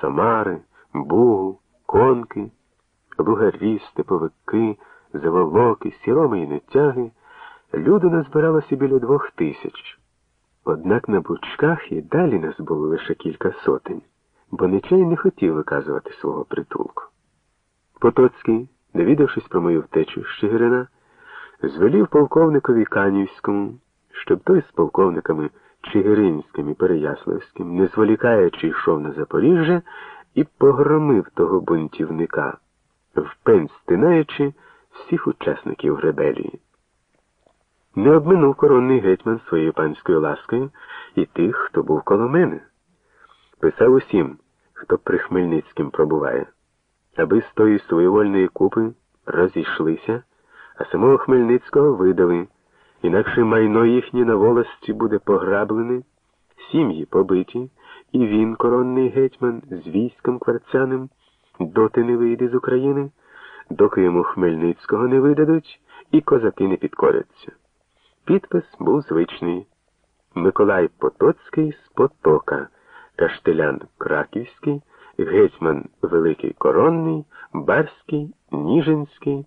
Самари, Бугу, Конки, лугарі, степовики, заволоки, сіроми і нетяги, люду назбиралося біля двох тисяч. Однак на бучках і далі нас було лише кілька сотень, бо нечай не хотів виказувати свого притулку. Потоцький, довідавшись про мою втечу з Чигирина, звелів полковникові Канівському, щоб той з полковниками Чигиринським і Переяславським, не зволікаючи, йшов на Запоріжжя і погромив того бунтівника, впень стинаючи всіх учасників ребелії. Не обминув коронний гетьман своєю панською ласкою і тих, хто був коло мене. Писав усім, хто при Хмельницьким пробуває, аби з тої своєвольної купи розійшлися, а самого Хмельницького видали, інакше майно їхнє на волості буде пограблене, сім'ї побиті, і він, коронний гетьман, з військом кварцяним, доти не вийде з України, доки йому Хмельницького не видадуть, і козаки не підкоряться. Підпис був звичний. Миколай Потоцький з Потока, Каштелян Краківський, гетьман Великий Коронний, Барський, Ніжинський,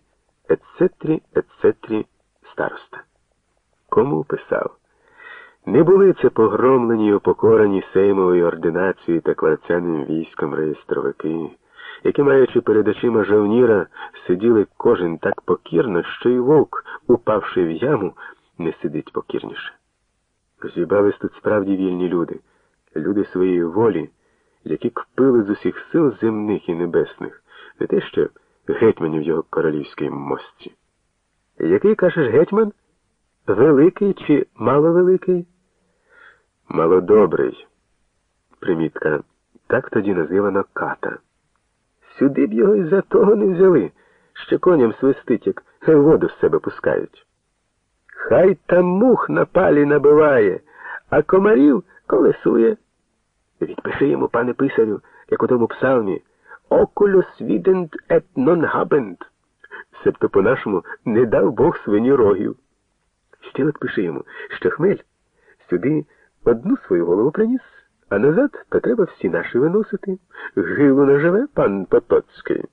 ецетрі, ецетрі, староста. Кому писав? Не були це погромлені й опокорені Сеймовою ординацією та кварцяним військом реєстровики, які, маючи перед очима жовніра, сиділи кожен так покірно, що й вовк, упавши в яму, не сидить покірніше. Зібрались тут справді вільні люди, люди своєї волі, які кпили з усіх сил земних і небесних, не те що гетьманів його королівській мості. Який кажеш гетьман? Великий чи маловеликий? Малодобрий. Примітка. Так тоді називано ката. Сюди б його й за того не взяли, ще коням свистить, як воду з себе пускають. Хай там мух на палі набиває, а комарів колесує. Відпиши йому, пане писарю, як у тому псалмі, окулюс відент ет нон габент. Себто по-нашому не дав Бог свині рогів. Ще от пиши йому, що хмель сюди одну свою голову приніс, а назад то треба всі наші виносити. Гилу наживе пан Потоцький.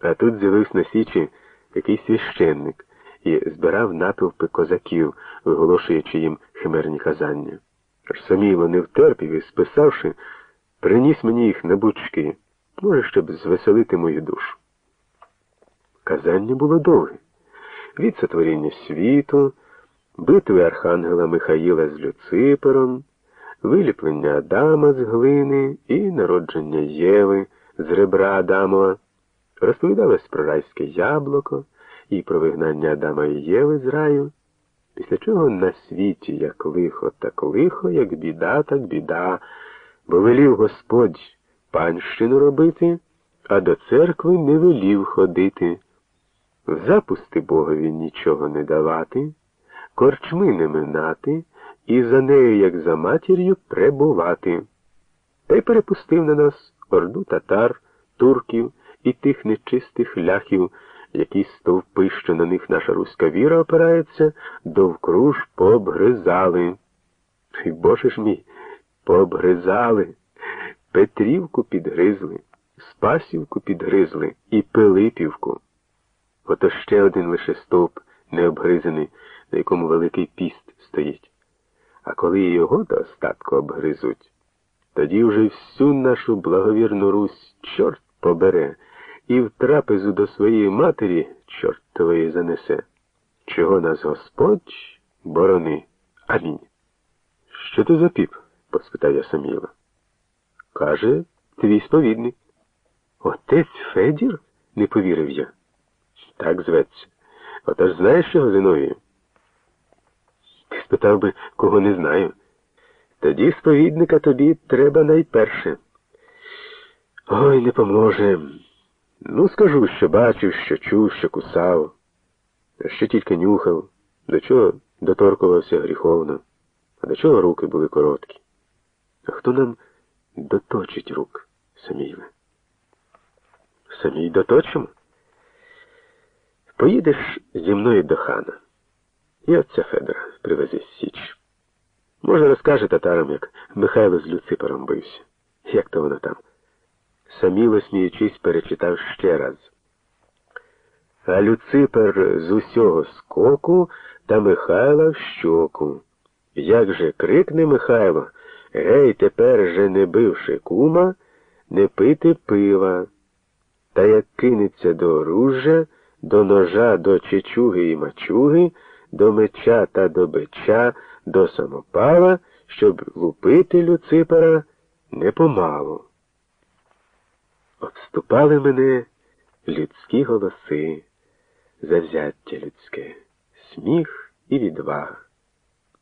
А тут з'явився на січі якийсь священник і збирав натовпи козаків, виголошуючи їм химерні казання. Аж Саміло не втерпів і, списавши, приніс мені їх на бучки, може, щоб звеселити мою душу. Казання було довге. Від сотворіння світу, битви архангела Михаїла з Люципером, виліплення Адама з глини і народження Єви з ребра Адамова. Розповідалось про райське яблуко і про вигнання Адама і Єви з раю, після чого на світі як лихо, так лихо, як біда, так біда, бо велів Господь панщину робити, а до церкви не велів ходити. В запусти Богові нічого не давати, корчми не минати і за нею, як за матір'ю, пребувати. Та й перепустив на нас орду татар, турків і тих нечистих ляхів, які стовпи, що на них наша руська віра опирається, довкруж пообгризали. І боже ж мій, пообгризали, Петрівку підгризли, Спасівку підгризли і Пилипівку. Ото ще один лише стовп необгризаний, на якому Великий піст стоїть. А коли його до остатку обгризуть, тоді вже всю нашу благовірну Русь чорт побере і в трапезу до своєї матері чортової занесе. Чого нас Господь борони. Амінь. Що ти за піп? поспитав я Саміла. Каже, твій сповідник. Отець Федір? не повірив я. Так зветься. Отож знаєш його Зиновію? Спитав би, кого не знаю. Тоді сповідника тобі треба найперше. Ой, не поможе. Ну, скажу, що бачив, що чув, що кусав, що тільки нюхав, до чого доторкувався гріховно, а до чого руки були короткі. А хто нам доточить рук, Самійле? Самі й доточимо? Поїдеш зі мною до хана. І отця Федора привези з Січ. Може, розкаже татарам, як Михайло з Люципором бився. Як то воно там? осаміло сміючись, перечитав ще раз. А Люципер з усього скоку та Михайла в щоку. Як же крикне Михайло, гей, тепер же не бивши кума, не пити пива. Та як кинеться до оружжя, до ножа, до чечуги і мачуги, до меча та до бича, до самопала, щоб лупити Люципера не помалу. Обступали мене людські голоси, завзяття людське, сміх і відвага.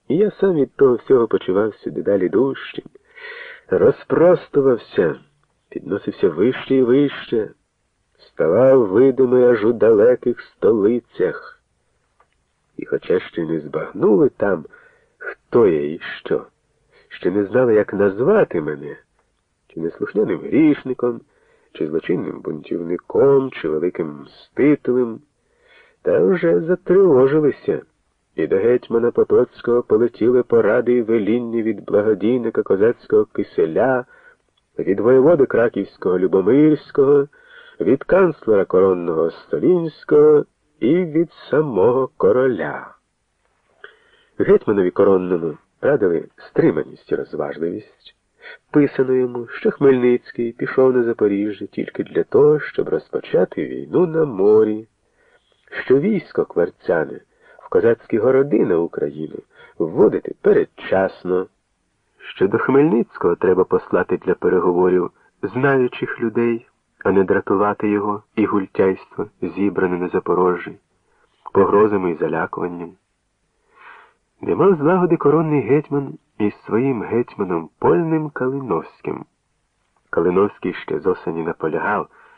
І я сам від того всього почувався дедалі дужчим, розпростувався, підносився вище і вище, ставав видимий аж у далеких столицях. І хоча ще не збагнули там, хто я і що, ще не знали, як назвати мене, чи неслухняним грішником, чи злочинним бунтівником, чи великим мстителем, та вже затривожилися. І до гетьмана Потоцького полетіли поради і веління від благодійника козацького киселя, від воєводи Краківського Любомирського, від канцлера коронного Столінського і від самого короля. Гетьманові коронному радили стриманість і розважливість. Писано йому, що Хмельницький пішов на Запоріжжя тільки для того, щоб розпочати війну на морі, що військо кварцяне в козацькі городи на Україну вводити передчасно, що до Хмельницького треба послати для переговорів знаючих людей, а не дратувати його і гультяйство, зібране на Запорожжі, погрозами і залякуванням. Не мав злагоди коронний гетьман із своїм гетьманом Польним Калиновським. Калиновський ще з осені наполягав,